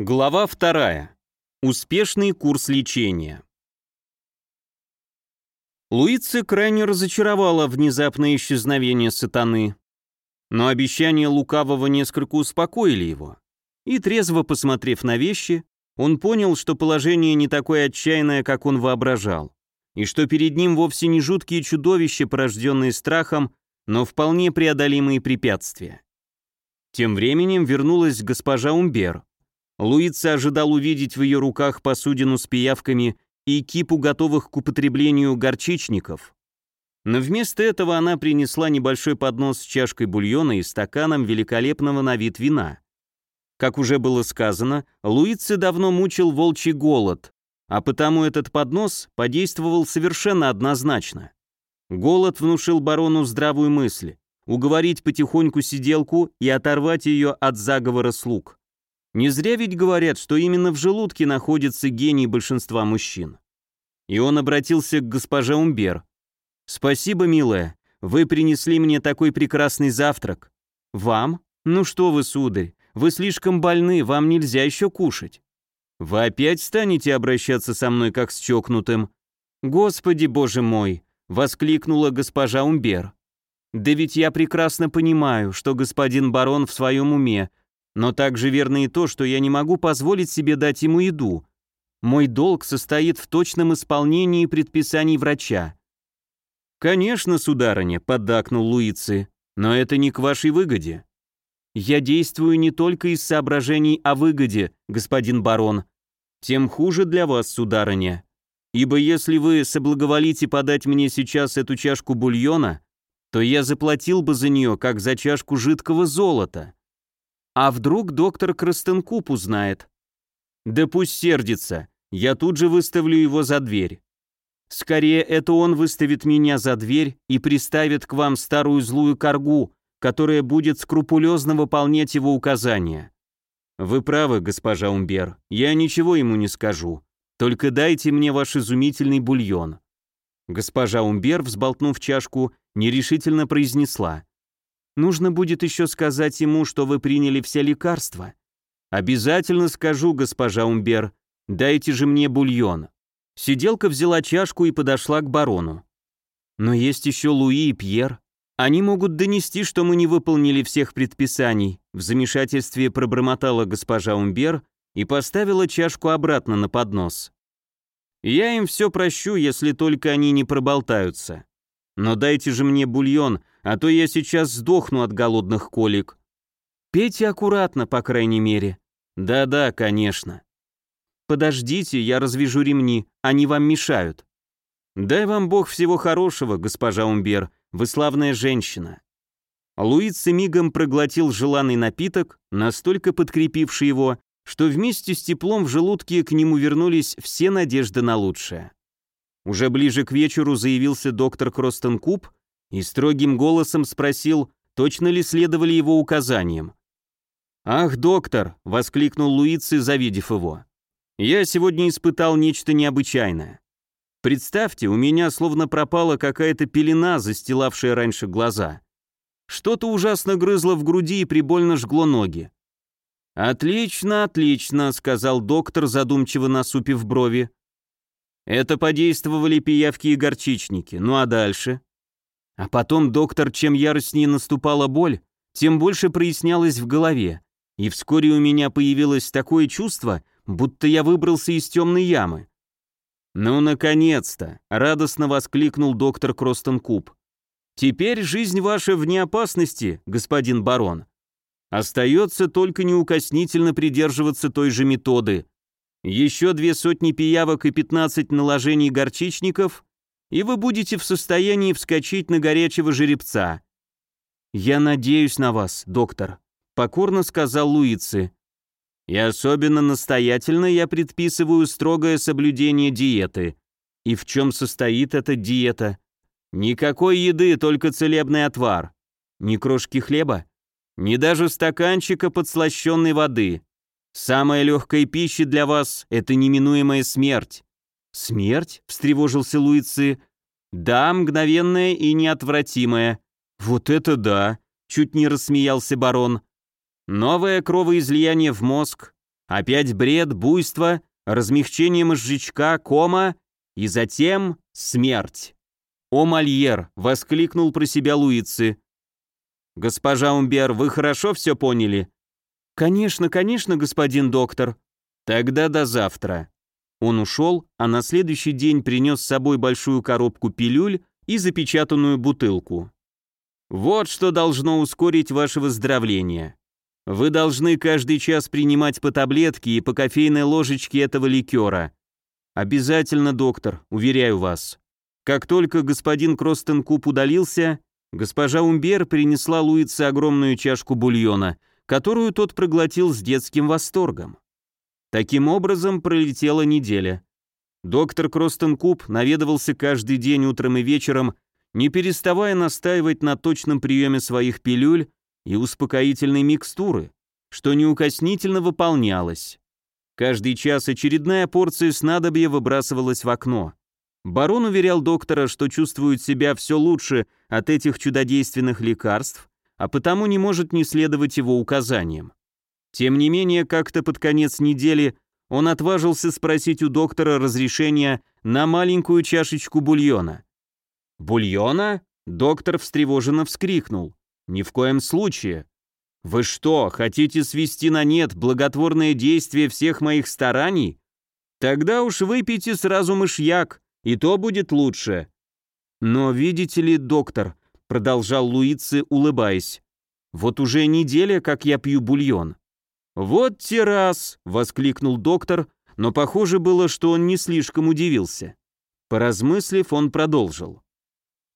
Глава вторая. Успешный курс лечения. Луица крайне разочаровала внезапное исчезновение сатаны, но обещания лукавого несколько успокоили его. И трезво посмотрев на вещи, он понял, что положение не такое отчаянное, как он воображал, и что перед ним вовсе не жуткие чудовища, порожденные страхом, но вполне преодолимые препятствия. Тем временем вернулась госпожа Умбер, Луица ожидал увидеть в ее руках посудину с пиявками и кипу готовых к употреблению горчичников. Но вместо этого она принесла небольшой поднос с чашкой бульона и стаканом великолепного на вид вина. Как уже было сказано, Луице давно мучил волчий голод, а потому этот поднос подействовал совершенно однозначно. Голод внушил барону здравую мысль — уговорить потихоньку сиделку и оторвать ее от заговора слуг. Не зря ведь говорят, что именно в желудке находится гений большинства мужчин. И он обратился к госпоже Умбер. «Спасибо, милая, вы принесли мне такой прекрасный завтрак. Вам? Ну что вы, сударь, вы слишком больны, вам нельзя еще кушать. Вы опять станете обращаться со мной как с чокнутым? Господи, боже мой!» — воскликнула госпожа Умбер. «Да ведь я прекрасно понимаю, что господин барон в своем уме, но также верно и то, что я не могу позволить себе дать ему еду. Мой долг состоит в точном исполнении предписаний врача. «Конечно, сударыня», — поддакнул Луицы, — «но это не к вашей выгоде». «Я действую не только из соображений о выгоде, господин барон. Тем хуже для вас, сударыня. Ибо если вы соблаговолите подать мне сейчас эту чашку бульона, то я заплатил бы за нее, как за чашку жидкого золота. А вдруг доктор Крастенкуп узнает? Да пусть сердится, я тут же выставлю его за дверь. Скорее, это он выставит меня за дверь и приставит к вам старую злую коргу, которая будет скрупулезно выполнять его указания. Вы правы, госпожа Умбер, я ничего ему не скажу. Только дайте мне ваш изумительный бульон. Госпожа Умбер, взболтнув чашку, нерешительно произнесла. Нужно будет еще сказать ему, что вы приняли все лекарства. Обязательно скажу, госпожа Умбер. Дайте же мне бульон. Сиделка взяла чашку и подошла к барону. Но есть еще Луи и Пьер. Они могут донести, что мы не выполнили всех предписаний. В замешательстве пробормотала госпожа Умбер и поставила чашку обратно на поднос. Я им все прощу, если только они не проболтаются. Но дайте же мне бульон, а то я сейчас сдохну от голодных колик. Пейте аккуратно, по крайней мере. Да-да, конечно. Подождите, я развяжу ремни, они вам мешают. Дай вам Бог всего хорошего, госпожа Умбер, вы славная женщина. Луица мигом проглотил желанный напиток, настолько подкрепивший его, что вместе с теплом в желудке к нему вернулись все надежды на лучшее. Уже ближе к вечеру заявился доктор Кростон Куб и строгим голосом спросил, точно ли следовали его указаниям. «Ах, доктор!» — воскликнул Луици, завидев его. «Я сегодня испытал нечто необычайное. Представьте, у меня словно пропала какая-то пелена, застилавшая раньше глаза. Что-то ужасно грызло в груди и прибольно жгло ноги. «Отлично, отлично», — сказал доктор, задумчиво насупив брови. Это подействовали пиявки и горчичники. Ну а дальше? А потом доктор, чем яростнее наступала боль, тем больше прояснялось в голове. И вскоре у меня появилось такое чувство, будто я выбрался из темной ямы. «Ну, наконец-то!» — радостно воскликнул доктор Кростон Куб. «Теперь жизнь ваша вне опасности, господин барон. Остается только неукоснительно придерживаться той же методы, еще две сотни пиявок и 15 наложений горчичников, и вы будете в состоянии вскочить на горячего жеребца. «Я надеюсь на вас, доктор», — покорно сказал Луицы. «И особенно настоятельно я предписываю строгое соблюдение диеты. И в чем состоит эта диета? Никакой еды, только целебный отвар. Ни крошки хлеба, ни даже стаканчика подслащенной воды. Самая легкая пища для вас — это неминуемая смерть». «Смерть?» — встревожился Луицы. «Да, мгновенная и неотвратимая». «Вот это да!» — чуть не рассмеялся барон. «Новое кровоизлияние в мозг, Опять бред, буйство, размягчение мозжечка, кома и затем смерть. «О, Мольер!» — воскликнул про себя Луицы. «Госпожа Умбер, вы хорошо все поняли?» «Конечно, конечно, господин доктор». «Тогда до завтра». Он ушел, а на следующий день принес с собой большую коробку пилюль и запечатанную бутылку. «Вот что должно ускорить ваше выздоровление. Вы должны каждый час принимать по таблетке и по кофейной ложечке этого ликера. Обязательно, доктор, уверяю вас». Как только господин Кростенкуп удалился, госпожа Умбер принесла Луице огромную чашку бульона, которую тот проглотил с детским восторгом. Таким образом пролетела неделя. Доктор Кростенкуп наведывался каждый день утром и вечером, не переставая настаивать на точном приеме своих пилюль и успокоительной микстуры, что неукоснительно выполнялось. Каждый час очередная порция снадобья выбрасывалась в окно. Барон уверял доктора, что чувствует себя все лучше от этих чудодейственных лекарств, а потому не может не следовать его указаниям. Тем не менее, как-то под конец недели он отважился спросить у доктора разрешения на маленькую чашечку бульона. «Бульона?» — доктор встревоженно вскрикнул. «Ни в коем случае. Вы что, хотите свести на нет благотворное действие всех моих стараний? Тогда уж выпейте сразу мышьяк, и то будет лучше. Но видите ли, доктор, продолжал Луицы, улыбаясь, вот уже неделя, как я пью бульон. Вот те раз, воскликнул доктор, но похоже было, что он не слишком удивился. Поразмыслив, он продолжил.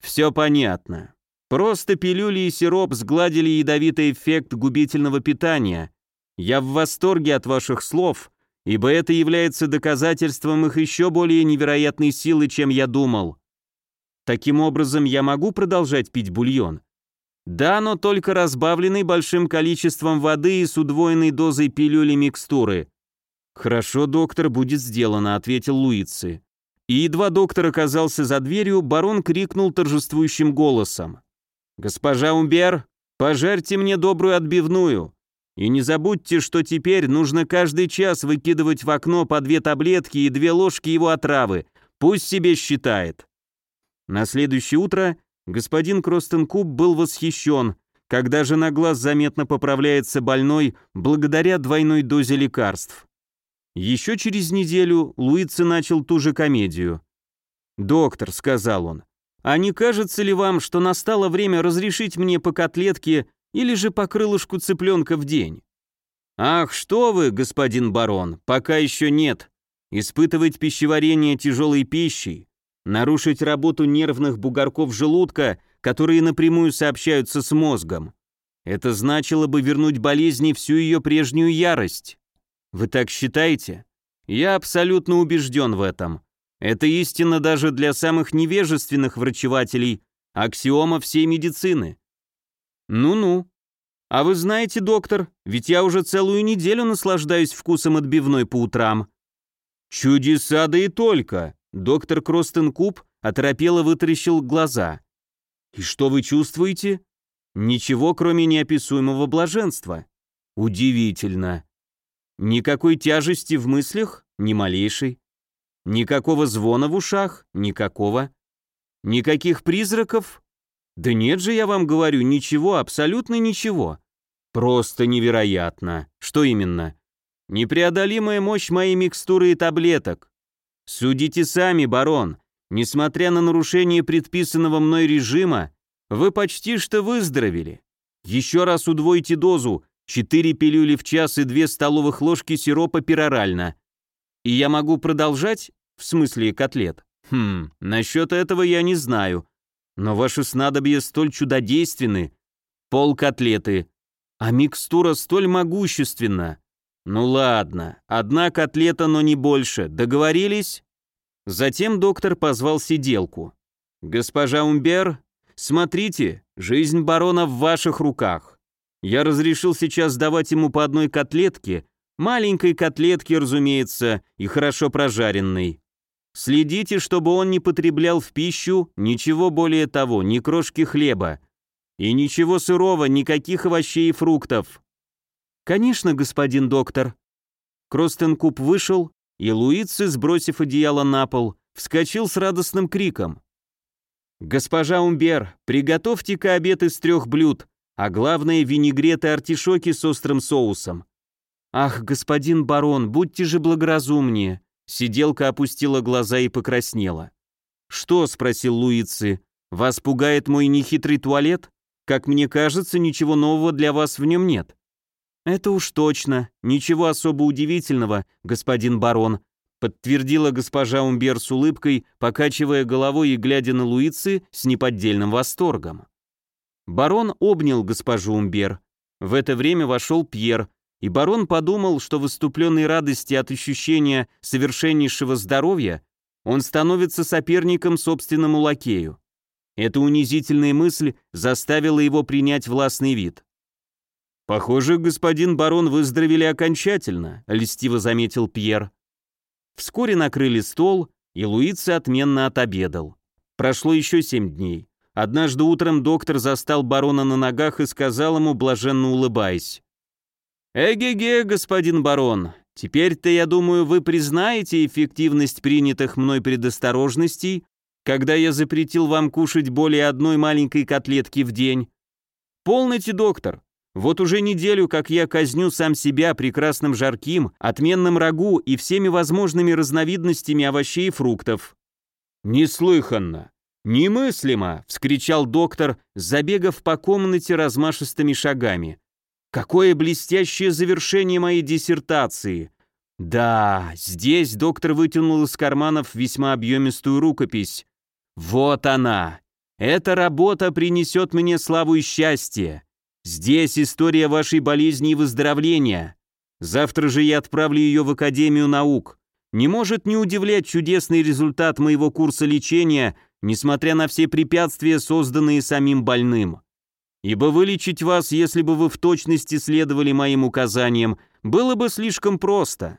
Все понятно. Просто пилюли и сироп сгладили ядовитый эффект губительного питания. Я в восторге от ваших слов ибо это является доказательством их еще более невероятной силы, чем я думал. Таким образом, я могу продолжать пить бульон? Да, но только разбавленный большим количеством воды и с удвоенной дозой пилюли микстуры. Хорошо, доктор, будет сделано, ответил Луицы. И едва доктор оказался за дверью, барон крикнул торжествующим голосом. «Госпожа Умбер, пожарьте мне добрую отбивную. И не забудьте, что теперь нужно каждый час выкидывать в окно по две таблетки и две ложки его отравы. Пусть себе считает. На следующее утро господин Кростенкуб был восхищен, когда же на глаз заметно поправляется больной благодаря двойной дозе лекарств. Еще через неделю Луица начал ту же комедию. «Доктор», — сказал он, — «а не кажется ли вам, что настало время разрешить мне по котлетке или же по крылышку цыпленка в день. Ах, что вы, господин барон, пока еще нет. Испытывать пищеварение тяжелой пищей, нарушить работу нервных бугорков желудка, которые напрямую сообщаются с мозгом. Это значило бы вернуть болезни всю ее прежнюю ярость. Вы так считаете? Я абсолютно убежден в этом. Это истина даже для самых невежественных врачевателей, аксиома всей медицины. «Ну-ну. А вы знаете, доктор, ведь я уже целую неделю наслаждаюсь вкусом отбивной по утрам». «Чудеса да и только!» Доктор Кростенкуб оторопело вытаращил глаза. «И что вы чувствуете?» «Ничего, кроме неописуемого блаженства». «Удивительно. Никакой тяжести в мыслях? Ни малейшей. Никакого звона в ушах? Никакого. Никаких призраков? Да нет же, я вам говорю, ничего, абсолютно ничего. Просто невероятно. Что именно? Непреодолимая мощь моей микстуры и таблеток. Судите сами, барон. Несмотря на нарушение предписанного мной режима, вы почти что выздоровели. Еще раз удвойте дозу, 4 пилюли в час и 2 столовых ложки сиропа перорально. И я могу продолжать? В смысле котлет? Хм, насчет этого я не знаю. Но ваши снадобья столь чудодейственны. Пол котлеты. А микстура столь могущественна. Ну ладно, одна котлета, но не больше. Договорились? Затем доктор позвал сиделку. «Госпожа Умбер, смотрите, жизнь барона в ваших руках. Я разрешил сейчас давать ему по одной котлетке, маленькой котлетке, разумеется, и хорошо прожаренной. Следите, чтобы он не потреблял в пищу ничего более того, ни крошки хлеба. И ничего сырого, никаких овощей и фруктов. Конечно, господин доктор. Кростенкуп вышел, и Луици, сбросив одеяло на пол, вскочил с радостным криком. «Госпожа Умбер, приготовьте-ка обед из трех блюд, а главное винегрет и артишоки с острым соусом. Ах, господин барон, будьте же благоразумнее. Сиделка опустила глаза и покраснела. «Что?» — спросил Луици. «Вас пугает мой нехитрый туалет? Как мне кажется, ничего нового для вас в нем нет». «Это уж точно. Ничего особо удивительного, господин барон», подтвердила госпожа Умбер с улыбкой, покачивая головой и глядя на Луицы с неподдельным восторгом. Барон обнял госпожу Умбер. В это время вошел Пьер, и барон подумал, что в выступленной радости от ощущения совершеннейшего здоровья он становится соперником собственному лакею. Эта унизительная мысль заставила его принять властный вид. «Похоже, господин барон выздоровели окончательно», — льстиво заметил Пьер. Вскоре накрыли стол, и Луица отменно отобедал. Прошло еще семь дней. Однажды утром доктор застал барона на ногах и сказал ему, блаженно улыбаясь. «Эге-ге, господин барон, теперь-то, я думаю, вы признаете эффективность принятых мной предосторожностей, когда я запретил вам кушать более одной маленькой котлетки в день. Полноте, доктор, вот уже неделю, как я казню сам себя прекрасным жарким, отменным рагу и всеми возможными разновидностями овощей и фруктов». «Неслыханно! Немыслимо!» — вскричал доктор, забегав по комнате размашистыми шагами. Какое блестящее завершение моей диссертации! Да, здесь доктор вытянул из карманов весьма объемистую рукопись. Вот она! Эта работа принесет мне славу и счастье. Здесь история вашей болезни и выздоровления. Завтра же я отправлю ее в Академию наук. Не может не удивлять чудесный результат моего курса лечения, несмотря на все препятствия, созданные самим больным. Ибо вылечить вас, если бы вы в точности следовали моим указаниям, было бы слишком просто.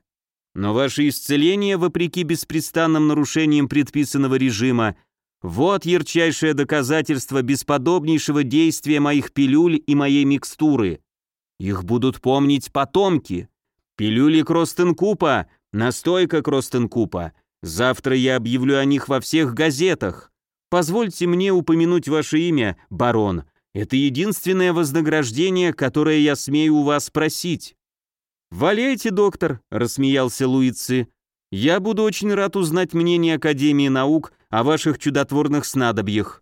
Но ваше исцеление, вопреки беспрестанным нарушениям предписанного режима, вот ярчайшее доказательство бесподобнейшего действия моих пилюль и моей микстуры. Их будут помнить потомки. Пилюли Кростенкупа, настойка Кростенкупа. Завтра я объявлю о них во всех газетах. Позвольте мне упомянуть ваше имя, барон, это единственное вознаграждение, которое я смею у вас просить». «Валяйте, доктор», — рассмеялся Луици. «Я буду очень рад узнать мнение Академии наук о ваших чудотворных снадобьях.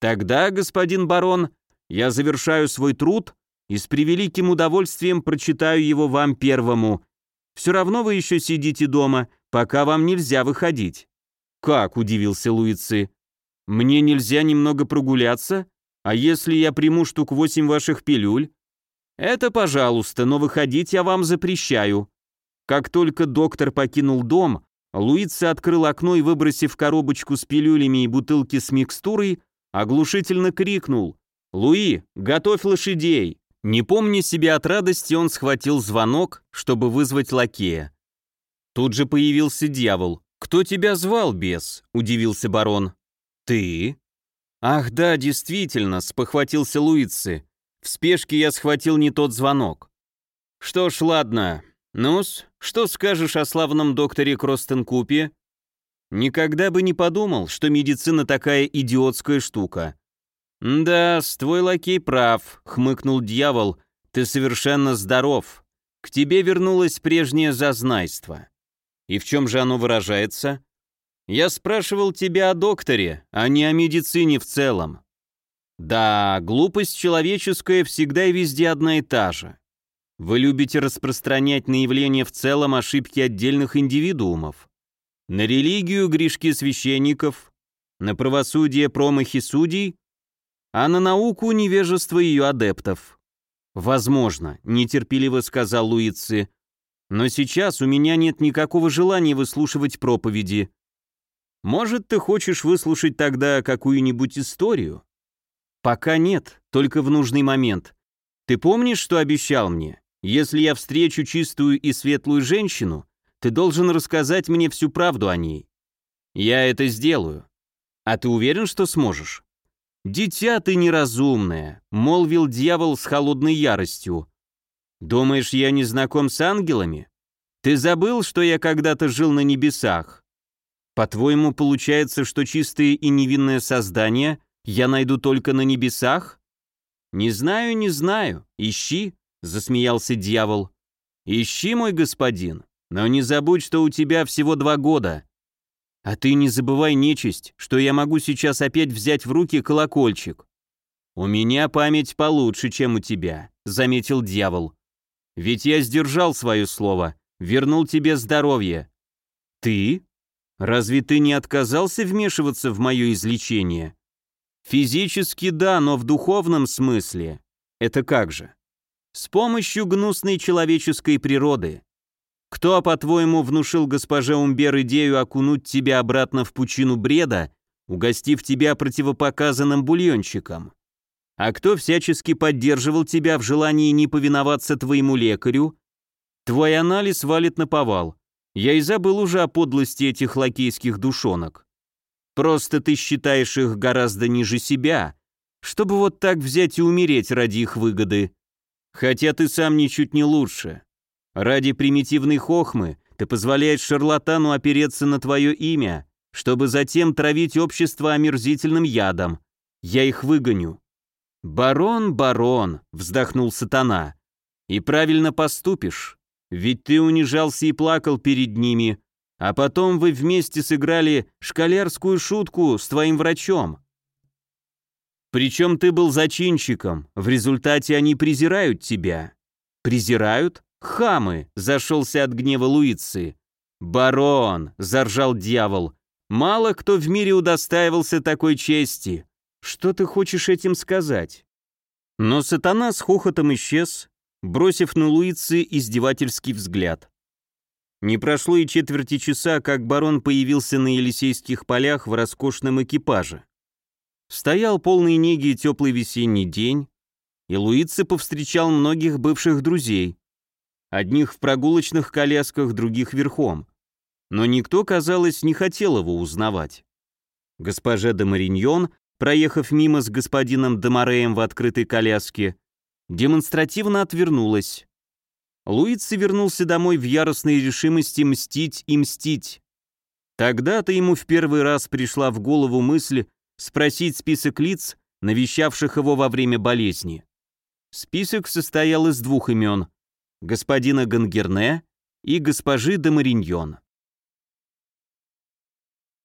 Тогда, господин барон, я завершаю свой труд и с превеликим удовольствием прочитаю его вам первому. Все равно вы еще сидите дома, пока вам нельзя выходить». «Как?» — удивился Луици. «Мне нельзя немного прогуляться?» А если я приму штук восемь ваших пилюль? Это пожалуйста, но выходить я вам запрещаю. Как только доктор покинул дом, Луица открыл окно и, выбросив коробочку с пилюлями и бутылки с микстурой, оглушительно крикнул «Луи, готовь лошадей!» Не помня себя от радости, он схватил звонок, чтобы вызвать лакея. Тут же появился дьявол. «Кто тебя звал, бес?» – удивился барон. «Ты?» «Ах да, действительно», — спохватился Луицы. «В спешке я схватил не тот звонок». «Что ж, ладно. Нус, что скажешь о славном докторе Кростенкупе?» «Никогда бы не подумал, что медицина такая идиотская штука». «Да, твой лакей прав», — хмыкнул дьявол. «Ты совершенно здоров. К тебе вернулось прежнее зазнайство». «И в чем же оно выражается?» Я спрашивал тебя о докторе, а не о медицине в целом. Да, глупость человеческая всегда и везде одна и та же. Вы любите распространять на явления в целом ошибки отдельных индивидуумов. На религию грешки священников, на правосудие промахи судей, а на науку невежество ее адептов. «Возможно», — нетерпеливо сказал Луицы, «но сейчас у меня нет никакого желания выслушивать проповеди. Может, ты хочешь выслушать тогда какую-нибудь историю? Пока нет, только в нужный момент. Ты помнишь, что обещал мне? Если я встречу чистую и светлую женщину, ты должен рассказать мне всю правду о ней. Я это сделаю. А ты уверен, что сможешь? «Дитя ты неразумное», — молвил дьявол с холодной яростью. «Думаешь, я не знаком с ангелами? Ты забыл, что я когда-то жил на небесах? По-твоему, получается, что чистое и невинное создание я найду только на небесах? Не знаю, не знаю. Ищи, засмеялся дьявол. Ищи, мой господин, но не забудь, что у тебя всего два года. А ты не забывай, нечисть, что я могу сейчас опять взять в руки колокольчик. У меня память получше, чем у тебя, заметил дьявол. Ведь я сдержал свое слово, вернул тебе здоровье. Ты? Разве ты не отказался вмешиваться в мое излечение? Физически да, но в духовном смысле. Это как же? С помощью гнусной человеческой природы. Кто, по-твоему, внушил госпоже Умбер идею окунуть тебя обратно в пучину бреда, угостив тебя противопоказанным бульончиком? А кто всячески поддерживал тебя в желании не повиноваться твоему лекарю? Твой анализ валит на повал. Я и забыл уже о подлости этих лакейских душонок. Просто ты считаешь их гораздо ниже себя, чтобы вот так взять и умереть ради их выгоды. Хотя ты сам ничуть не лучше. Ради примитивной хохмы ты позволяешь шарлатану опереться на твое имя, чтобы затем травить общество омерзительным ядом. Я их выгоню». «Барон, барон», — вздохнул сатана, — «и правильно поступишь, ведь ты унижался и плакал перед ними, а потом вы вместе сыграли шкалерскую шутку с твоим врачом. Причем ты был зачинщиком, в результате они презирают тебя». «Презирают? «Хамы!» — зашелся от гнева Луицы. «Барон!» — заржал дьявол. «Мало кто в мире удостаивался такой чести. Что ты хочешь этим сказать?» Но сатана с хохотом исчез, бросив на Луицы издевательский взгляд. Не прошло и четверти часа, как барон появился на Елисейских полях в роскошном экипаже. Стоял полный неги теплый весенний день, и Луицы повстречал многих бывших друзей, Одних в прогулочных колясках, других верхом. Но никто, казалось, не хотел его узнавать. Госпожа де Мариньон, проехав мимо с господином Демареем в открытой коляске, демонстративно отвернулась. Луици вернулся домой в яростной решимости мстить и мстить. Тогда-то ему в первый раз пришла в голову мысль спросить список лиц, навещавших его во время болезни. Список состоял из двух имен господина Гангерне и госпожи де Мариньон.